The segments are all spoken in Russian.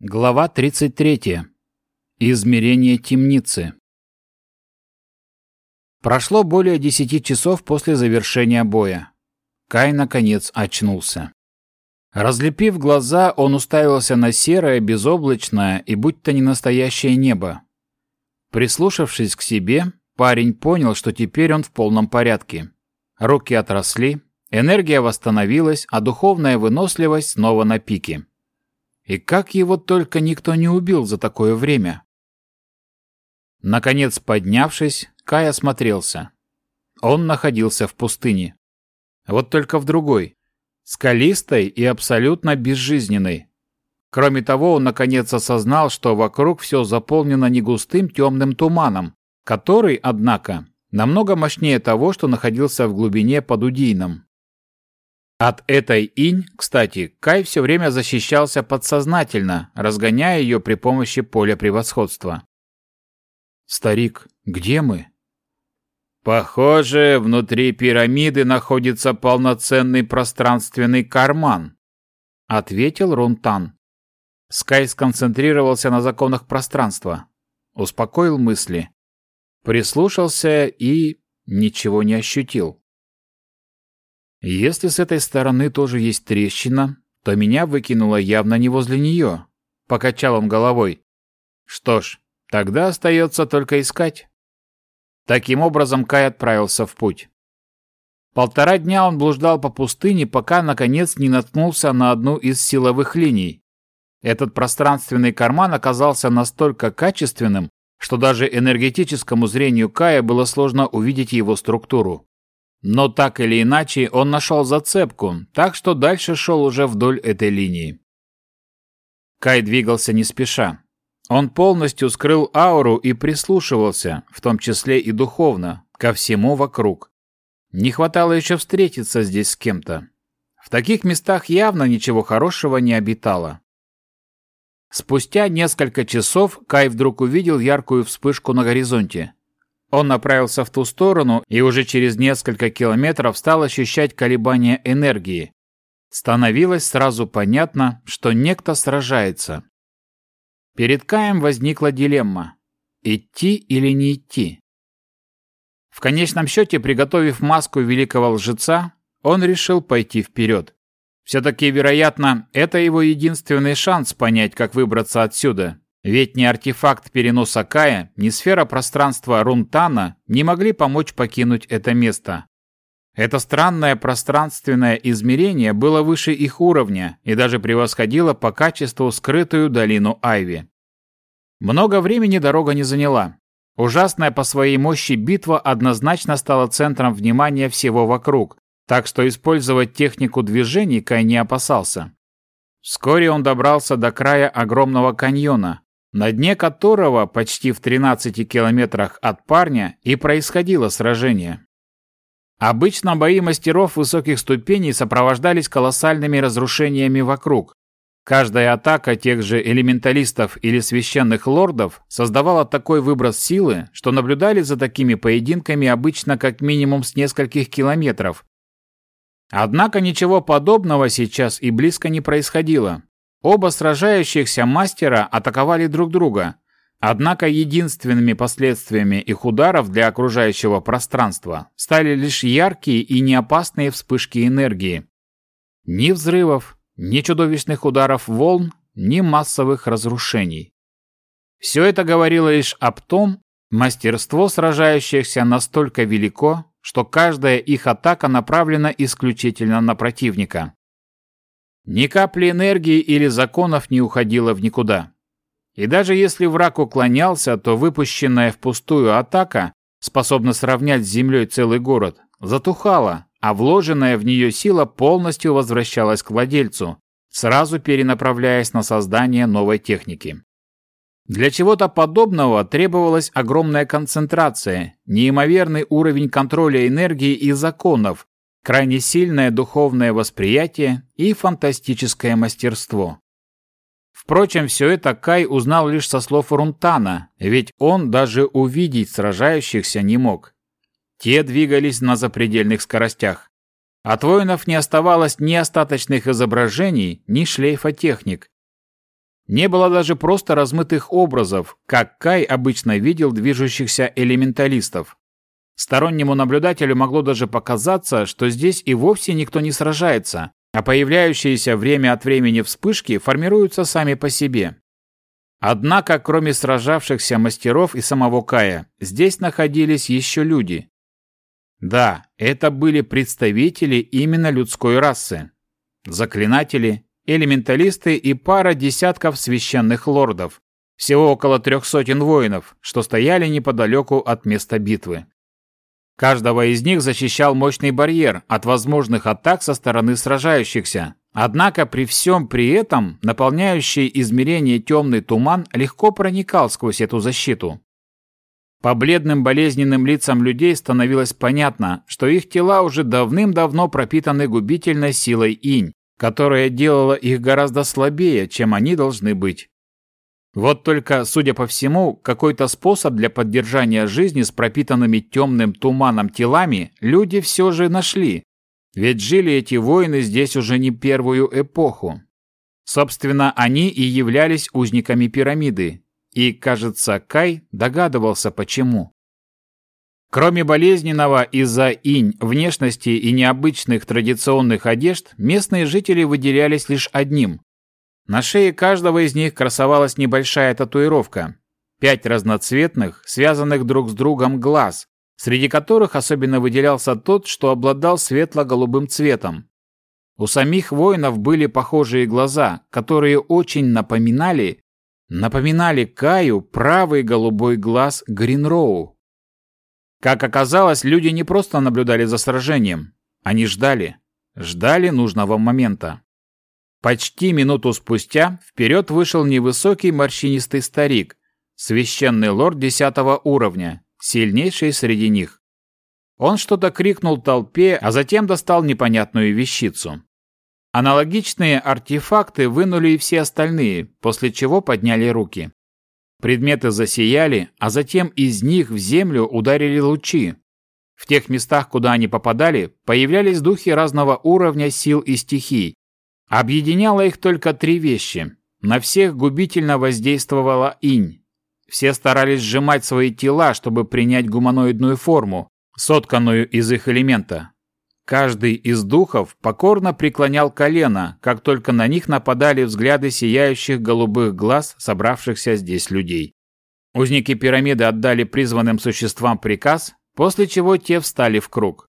Глава 33. Измерение темницы. Прошло более десяти часов после завершения боя. Кай, наконец, очнулся. Разлепив глаза, он уставился на серое, безоблачное и будто не настоящее небо. Прислушавшись к себе, парень понял, что теперь он в полном порядке. Руки отросли, энергия восстановилась, а духовная выносливость снова на пике. И как его только никто не убил за такое время? Наконец, поднявшись, Кай осмотрелся. Он находился в пустыне. Вот только в другой. Скалистой и абсолютно безжизненной. Кроме того, он наконец осознал, что вокруг все заполнено негустым темным туманом, который, однако, намного мощнее того, что находился в глубине под Удийном. От этой инь, кстати, Кай все время защищался подсознательно, разгоняя ее при помощи поля превосходства. «Старик, где мы?» «Похоже, внутри пирамиды находится полноценный пространственный карман», — ответил Рунтан. Скай сконцентрировался на законах пространства, успокоил мысли, прислушался и ничего не ощутил. Если с этой стороны тоже есть трещина, то меня выкинуло явно не возле нее. Покачал он головой. Что ж, тогда остается только искать. Таким образом Кай отправился в путь. Полтора дня он блуждал по пустыне, пока, наконец, не наткнулся на одну из силовых линий. Этот пространственный карман оказался настолько качественным, что даже энергетическому зрению Кая было сложно увидеть его структуру. Но так или иначе он нашел зацепку, так что дальше шел уже вдоль этой линии. Кай двигался не спеша. Он полностью скрыл ауру и прислушивался, в том числе и духовно, ко всему вокруг. Не хватало еще встретиться здесь с кем-то. В таких местах явно ничего хорошего не обитало. Спустя несколько часов Кай вдруг увидел яркую вспышку на горизонте. Он направился в ту сторону и уже через несколько километров стал ощущать колебания энергии. Становилось сразу понятно, что некто сражается. Перед Каем возникла дилемма – идти или не идти. В конечном счете, приготовив маску великого лжеца, он решил пойти вперед. Все-таки, вероятно, это его единственный шанс понять, как выбраться отсюда, ведь ни артефакт переноса Кая, ни сфера пространства Рунтана не могли помочь покинуть это место. Это странное пространственное измерение было выше их уровня и даже превосходило по качеству скрытую долину Айви. Много времени дорога не заняла. Ужасная по своей мощи битва однозначно стала центром внимания всего вокруг, так что использовать технику движений Кай не опасался. Вскоре он добрался до края огромного каньона, на дне которого почти в 13 километрах от парня и происходило сражение. Обычно бои мастеров высоких ступеней сопровождались колоссальными разрушениями вокруг. Каждая атака тех же элементалистов или священных лордов создавала такой выброс силы, что наблюдали за такими поединками обычно как минимум с нескольких километров. Однако ничего подобного сейчас и близко не происходило. Оба сражающихся мастера атаковали друг друга, однако единственными последствиями их ударов для окружающего пространства стали лишь яркие и неопасные вспышки энергии. Ни взрывов, ни чудовищных ударов волн, ни массовых разрушений. Все это говорило лишь об том, мастерство сражающихся настолько велико, что каждая их атака направлена исключительно на противника. Ни капли энергии или законов не уходило в никуда. И даже если враг уклонялся, то выпущенная впустую атака, способна сравнять с землей целый город, затухала, а вложенная в нее сила полностью возвращалась к владельцу, сразу перенаправляясь на создание новой техники. Для чего-то подобного требовалась огромная концентрация, неимоверный уровень контроля энергии и законов, крайне сильное духовное восприятие и фантастическое мастерство. Впрочем, все это Кай узнал лишь со слов Рунтана, ведь он даже увидеть сражающихся не мог. Те двигались на запредельных скоростях. От воинов не оставалось ни остаточных изображений, ни шлейфа техник. Не было даже просто размытых образов, как Кай обычно видел движущихся элементалистов. Стороннему наблюдателю могло даже показаться, что здесь и вовсе никто не сражается, а появляющиеся время от времени вспышки формируются сами по себе. Однако, кроме сражавшихся мастеров и самого Кая, здесь находились еще люди. Да, это были представители именно людской расы. Заклинатели, элементалисты и пара десятков священных лордов. Всего около трех сотен воинов, что стояли неподалеку от места битвы. Каждого из них защищал мощный барьер от возможных атак со стороны сражающихся. Однако при всем при этом наполняющий измерение темный туман легко проникал сквозь эту защиту. По бледным болезненным лицам людей становилось понятно, что их тела уже давным-давно пропитаны губительной силой инь, которая делала их гораздо слабее, чем они должны быть. Вот только, судя по всему, какой-то способ для поддержания жизни с пропитанными темным туманом телами люди все же нашли. Ведь жили эти воины здесь уже не первую эпоху. Собственно, они и являлись узниками пирамиды. И, кажется, Кай догадывался, почему. Кроме болезненного из-за инь внешности и необычных традиционных одежд, местные жители выделялись лишь одним на шее каждого из них красовалась небольшая татуировка. Пять разноцветных, связанных друг с другом глаз, среди которых особенно выделялся тот, что обладал светло-голубым цветом. У самих воинов были похожие глаза, которые очень напоминали, напоминали Каю правый голубой глаз Гринроу. Как оказалось, люди не просто наблюдали за сражением, они ждали, ждали нужного момента. Почти минуту спустя вперед вышел невысокий морщинистый старик, священный лорд десятого уровня, сильнейший среди них. Он что-то крикнул толпе, а затем достал непонятную вещицу. Аналогичные артефакты вынули и все остальные, после чего подняли руки. Предметы засияли, а затем из них в землю ударили лучи. В тех местах, куда они попадали, появлялись духи разного уровня сил и стихий, Объединяло их только три вещи. На всех губительно воздействовала инь. Все старались сжимать свои тела, чтобы принять гуманоидную форму, сотканную из их элемента. Каждый из духов покорно преклонял колено, как только на них нападали взгляды сияющих голубых глаз собравшихся здесь людей. Узники пирамиды отдали призванным существам приказ, после чего те встали в круг.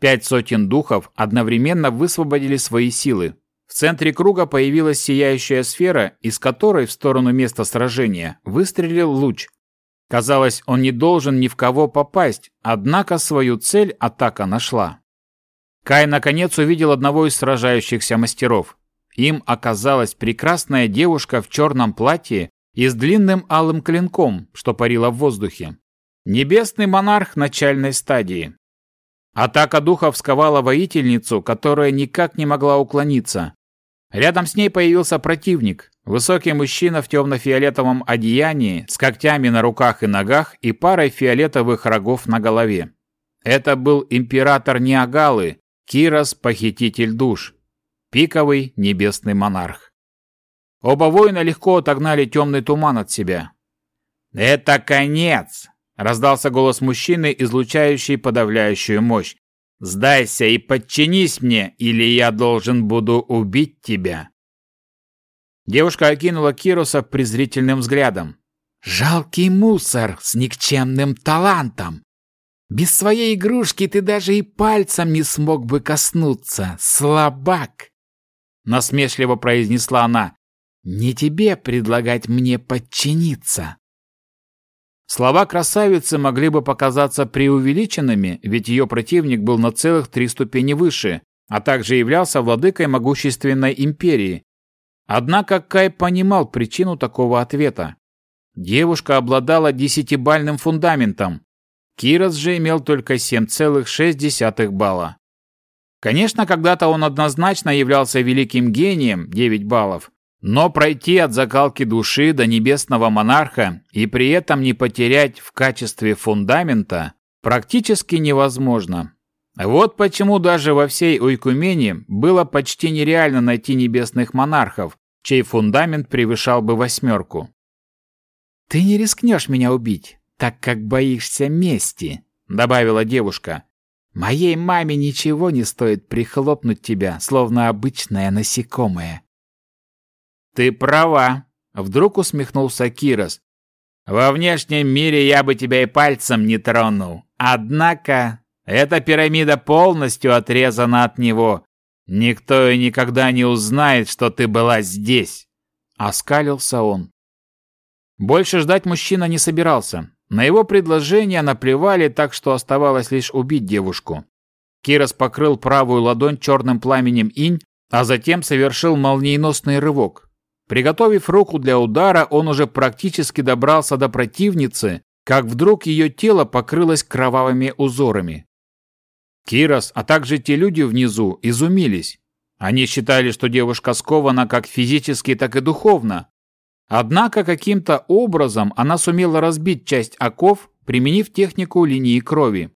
Пять сотен духов одновременно высвободили свои силы, в центре круга появилась сияющая сфера, из которой в сторону места сражения выстрелил луч. Казалось, он не должен ни в кого попасть, однако свою цель атака нашла. Кай наконец увидел одного из сражающихся мастеров. Им оказалась прекрасная девушка в черном платье и с длинным алым клинком, что парила в воздухе. Небесный монарх начальной стадии. Атака духов сковала воительницу, которая никак не могла уклониться. Рядом с ней появился противник, высокий мужчина в темно-фиолетовом одеянии, с когтями на руках и ногах и парой фиолетовых рогов на голове. Это был император Ниагалы, Кирос, похититель душ, пиковый небесный монарх. Оба воина легко отогнали темный туман от себя. «Это конец!» — раздался голос мужчины, излучающий подавляющую мощь. Сдайся и подчинись мне, или я должен буду убить тебя. Девушка окинула Кируса презрительным взглядом. Жалкий мусор с никчемным талантом. Без своей игрушки ты даже и пальцем не смог бы коснуться, слабак. Насмешливо произнесла она. Не тебе предлагать мне подчиниться. Слова красавицы могли бы показаться преувеличенными, ведь ее противник был на целых три ступени выше, а также являлся владыкой могущественной империи. Однако Кай понимал причину такого ответа. Девушка обладала десятибальным фундаментом. Кирос же имел только 7,6 балла. Конечно, когда-то он однозначно являлся великим гением, 9 баллов, но пройти от закалки души до небесного монарха и при этом не потерять в качестве фундамента практически невозможно. Вот почему даже во всей Ойкумене было почти нереально найти небесных монархов, чей фундамент превышал бы восьмерку. «Ты не рискнешь меня убить, так как боишься мести», — добавила девушка. «Моей маме ничего не стоит прихлопнуть тебя, словно обычное насекомое». «Ты права», — вдруг усмехнулся Кирос. «Во внешнем мире я бы тебя и пальцем не тронул. Однако эта пирамида полностью отрезана от него. Никто и никогда не узнает, что ты была здесь», — оскалился он. Больше ждать мужчина не собирался. На его предложение наплевали, так что оставалось лишь убить девушку. Кирос покрыл правую ладонь черным пламенем инь, а затем совершил молниеносный рывок. Приготовив руку для удара, он уже практически добрался до противницы, как вдруг ее тело покрылось кровавыми узорами. Кирос, а также те люди внизу, изумились. Они считали, что девушка скована как физически, так и духовно. Однако каким-то образом она сумела разбить часть оков, применив технику линии крови.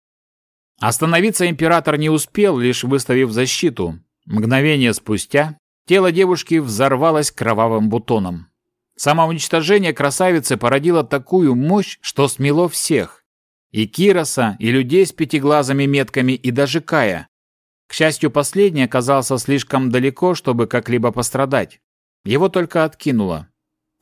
Остановиться император не успел, лишь выставив защиту. Мгновение спустя Тело девушки взорвалось кровавым бутоном. Самоуничтожение красавицы породило такую мощь, что смело всех. И Кироса, и людей с пятиглазыми метками, и даже Кая. К счастью, последний оказался слишком далеко, чтобы как-либо пострадать. Его только откинуло.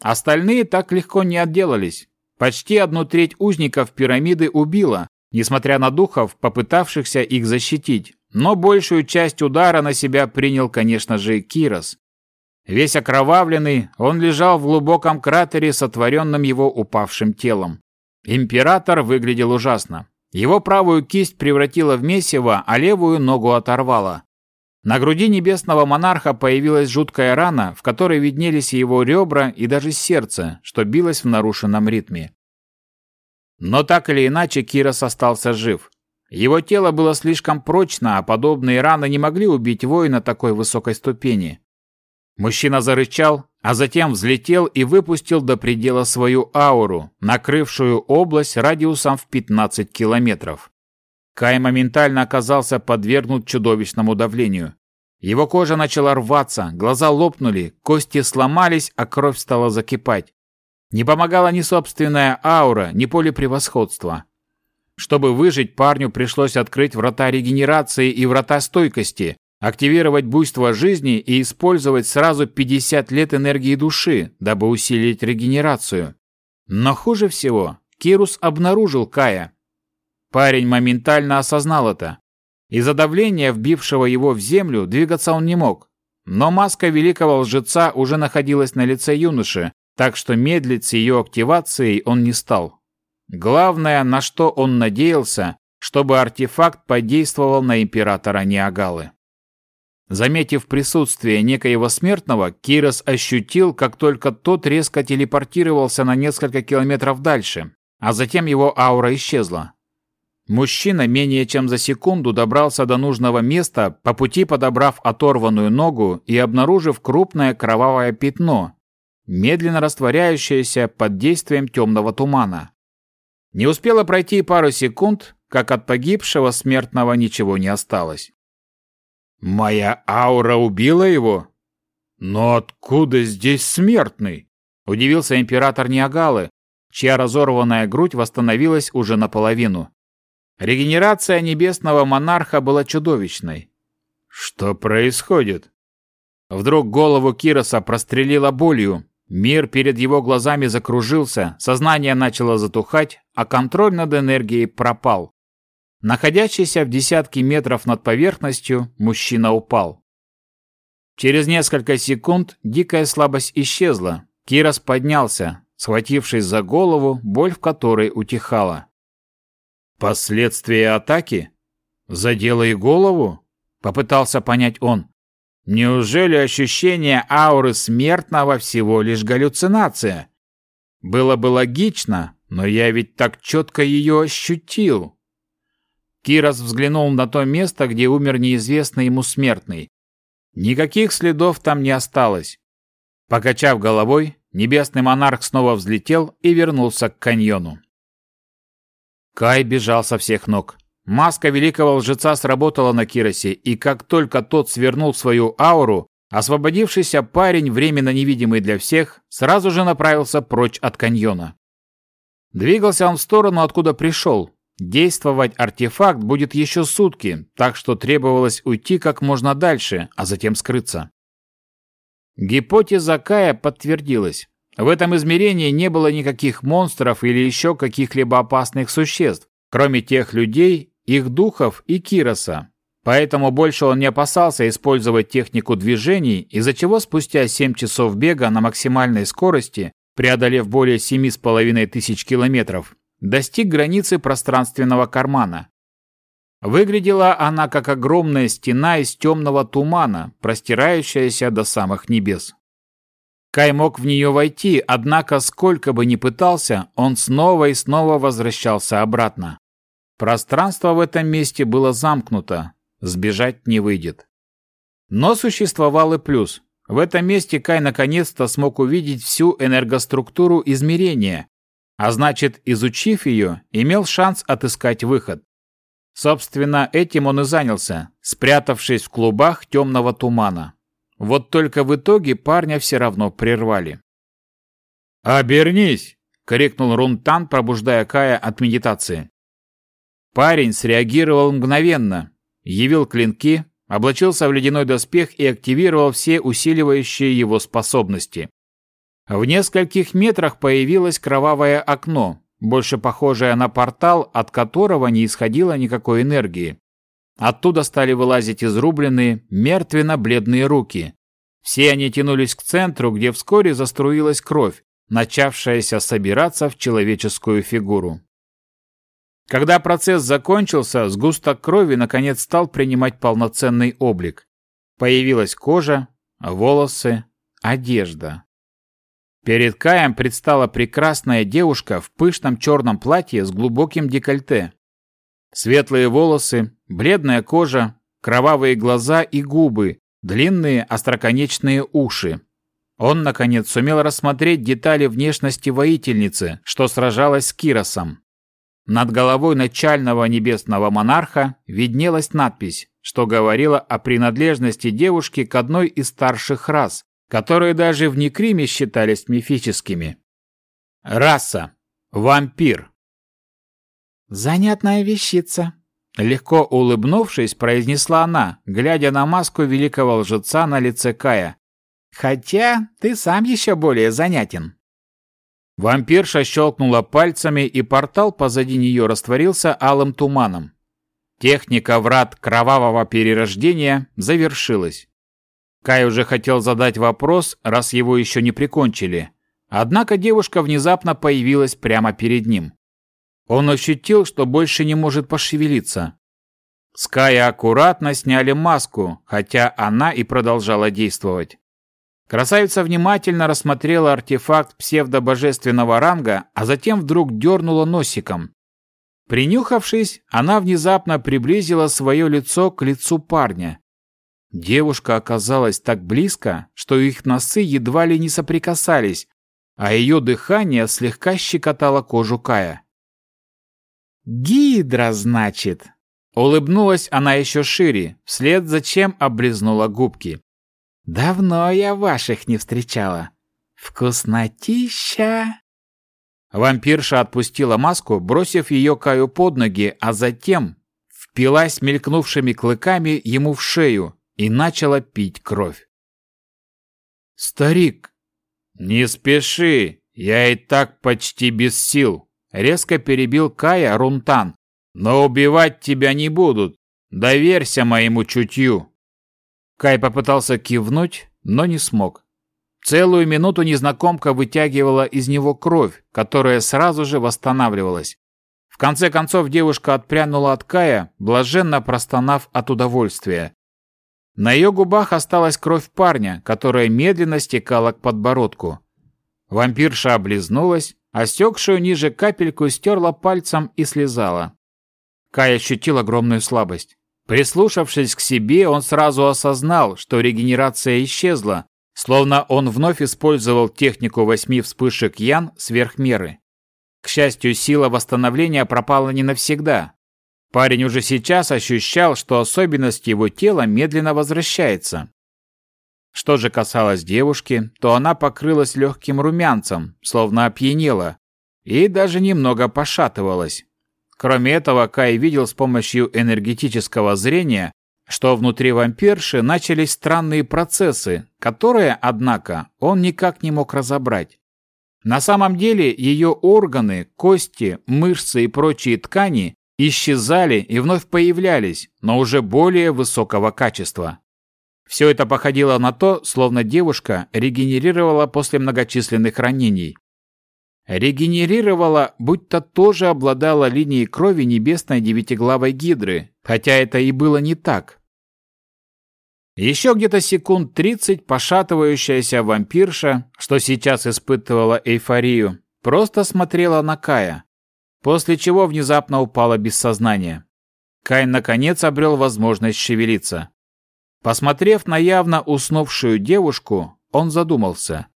Остальные так легко не отделались. Почти одну треть узников пирамиды убило, несмотря на духов, попытавшихся их защитить. Но большую часть удара на себя принял, конечно же, Кирос. Весь окровавленный, он лежал в глубоком кратере, сотворенном его упавшим телом. Император выглядел ужасно. Его правую кисть превратила в месиво, а левую ногу оторвала. На груди небесного монарха появилась жуткая рана, в которой виднелись его ребра и даже сердце, что билось в нарушенном ритме. Но так или иначе Кирос остался жив. Его тело было слишком прочно, а подобные раны не могли убить воина такой высокой ступени. Мужчина зарычал, а затем взлетел и выпустил до предела свою ауру, накрывшую область радиусом в 15 километров. Кай моментально оказался подвергнут чудовищному давлению. Его кожа начала рваться, глаза лопнули, кости сломались, а кровь стала закипать. Не помогала ни собственная аура, ни поле превосходства. Чтобы выжить, парню пришлось открыть врата регенерации и врата стойкости, активировать буйство жизни и использовать сразу 50 лет энергии души, дабы усилить регенерацию. Но хуже всего, Кирус обнаружил Кая. Парень моментально осознал это. Из-за давления, вбившего его в землю, двигаться он не мог. Но маска великого лжеца уже находилась на лице юноши, так что медлить с ее активацией он не стал. Главное, на что он надеялся, чтобы артефакт подействовал на императора Ниагалы. Заметив присутствие некоего смертного, Кирос ощутил, как только тот резко телепортировался на несколько километров дальше, а затем его аура исчезла. Мужчина менее чем за секунду добрался до нужного места, по пути подобрав оторванную ногу и обнаружив крупное кровавое пятно, медленно растворяющееся под действием темного тумана. Не успело пройти пару секунд, как от погибшего смертного ничего не осталось. «Моя аура убила его? Но откуда здесь смертный?» – удивился император Ниагалы, чья разорванная грудь восстановилась уже наполовину. Регенерация небесного монарха была чудовищной. «Что происходит?» Вдруг голову Кироса прострелила болью, Мир перед его глазами закружился, сознание начало затухать, а контроль над энергией пропал. Находящийся в десятке метров над поверхностью, мужчина упал. Через несколько секунд дикая слабость исчезла. Кирос поднялся, схватившись за голову, боль в которой утихала. «Последствия атаки? Задело и голову?» — попытался понять он. Неужели ощущение ауры смертного всего лишь галлюцинация? Было бы логично, но я ведь так четко ее ощутил. Кирос взглянул на то место, где умер неизвестный ему смертный. Никаких следов там не осталось. Покачав головой, небесный монарх снова взлетел и вернулся к каньону. Кай бежал со всех ног. Маска великого лжеца сработала на Киросе, и как только тот свернул свою ауру, Освободившийся парень, временно невидимый для всех, сразу же направился прочь от каньона. Двигался он в сторону, откуда пришел. Действовать артефакт будет еще сутки, так что требовалось уйти как можно дальше, а затем скрыться. Гипотеза Кая подтвердилась. В этом измерении не было никаких монстров или еще каких-либо опасных существ, кроме тех людей, их духов и Кироса. Поэтому больше он не опасался использовать технику движений, из-за чего спустя 7 часов бега на максимальной скорости, преодолев более 7,5 тысяч километров, достиг границы пространственного кармана. Выглядела она как огромная стена из темного тумана, простирающаяся до самых небес. Кай мог в нее войти, однако сколько бы ни пытался, он снова и снова возвращался обратно. Пространство в этом месте было замкнуто, сбежать не выйдет. Но существовал и плюс. В этом месте Кай наконец-то смог увидеть всю энергоструктуру измерения, а значит, изучив ее, имел шанс отыскать выход. Собственно, этим он и занялся, спрятавшись в клубах темного тумана. Вот только в итоге парня все равно прервали. «Обернись!» — крикнул Рунтан, пробуждая Кая от медитации. Парень среагировал мгновенно, явил клинки, облачился в ледяной доспех и активировал все усиливающие его способности. В нескольких метрах появилось кровавое окно, больше похожее на портал, от которого не исходило никакой энергии. Оттуда стали вылазить изрубленные, мертвенно-бледные руки. Все они тянулись к центру, где вскоре заструилась кровь, начавшаяся собираться в человеческую фигуру. Когда процесс закончился, сгусток крови наконец стал принимать полноценный облик. Появилась кожа, волосы, одежда. Перед Каем предстала прекрасная девушка в пышном черном платье с глубоким декольте. Светлые волосы, бледная кожа, кровавые глаза и губы, длинные остроконечные уши. Он, наконец, сумел рассмотреть детали внешности воительницы, что сражалась с Киросом. Над головой начального небесного монарха виднелась надпись, что говорила о принадлежности девушки к одной из старших рас, которые даже в Некриме считались мифическими. Раса. Вампир. «Занятная вещица», — легко улыбнувшись, произнесла она, глядя на маску великого лжеца на лице Кая. «Хотя ты сам еще более занятен». Вампирша щелкнула пальцами, и портал позади нее растворился алым туманом. Техника врат кровавого перерождения завершилась. Кай уже хотел задать вопрос, раз его еще не прикончили. Однако девушка внезапно появилась прямо перед ним. Он ощутил, что больше не может пошевелиться. С Кая аккуратно сняли маску, хотя она и продолжала действовать. Красавица внимательно рассмотрела артефакт псевдобожественного ранга, а затем вдруг дернула носиком. Принюхавшись, она внезапно приблизила свое лицо к лицу парня. Девушка оказалась так близко, что их носы едва ли не соприкасались, а ее дыхание слегка щекотало кожу Кая. «Гидра, значит!» Улыбнулась она еще шире, вслед за чем облизнула губки. «Давно я ваших не встречала. Вкуснотища!» Вампирша отпустила маску, бросив ее Каю под ноги, а затем впилась мелькнувшими клыками ему в шею, и начала пить кровь. «Старик, не спеши, я и так почти без сил», — резко перебил Кая Рунтан. «Но убивать тебя не будут. Доверься моему чутью». Кай попытался кивнуть, но не смог. Целую минуту незнакомка вытягивала из него кровь, которая сразу же восстанавливалась. В конце концов девушка отпрянула от Кая, блаженно простонав от удовольствия. На ее губах осталась кровь парня, которая медленно стекала к подбородку. Вампирша облизнулась, а стекшую ниже капельку стерла пальцем и слезала. Кай ощутил огромную слабость. Прислушавшись к себе, он сразу осознал, что регенерация исчезла, словно он вновь использовал технику восьми вспышек Ян сверх меры. К счастью, сила восстановления пропала не навсегда, Парень уже сейчас ощущал, что особенность его тела медленно возвращается. Что же касалось девушки, то она покрылась легким румянцем, словно опьянела, и даже немного пошатывалась. Кроме этого, Кай видел с помощью энергетического зрения, что внутри вампирши начались странные процессы, которые, однако, он никак не мог разобрать. На самом деле ее органы, кости, мышцы и прочие ткани исчезали и вновь появлялись, но уже более высокого качества. Все это походило на то, словно девушка регенерировала после многочисленных ранений. Регенерировала, будто тоже обладала линией крови небесной девятиглавой гидры, хотя это и было не так. Еще где-то секунд тридцать пошатывающаяся вампирша, что сейчас испытывала эйфорию, просто смотрела на Кая, после чего внезапно упала без сознания. Кай наконец обрел возможность шевелиться. Посмотрев на явно уснувшую девушку, он задумался.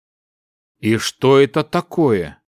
«И что это такое?»